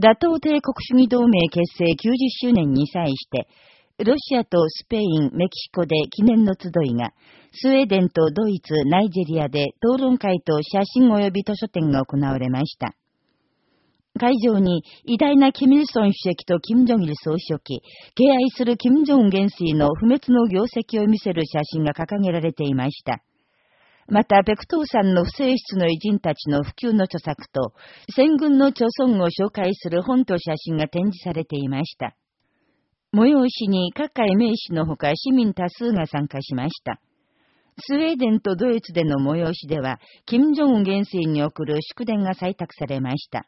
打倒帝国主義同盟結成90周年に際して、ロシアとスペイン、メキシコで記念の集いが、スウェーデンとドイツ、ナイジェリアで討論会と写真及び図書展が行われました。会場に偉大なキム・イルソン主席とキム・ジョギル総書記、敬愛するキム・ジョン元帥の不滅の業績を見せる写真が掲げられていました。また、ペクトーさんの不正室の偉人たちの普及の著作と、戦軍の著孫を紹介する本と写真が展示されていました。催しに各界名士のほか市民多数が参加しました。スウェーデンとドイツでの催しでは、金正恩元帥に送る祝電が採択されました。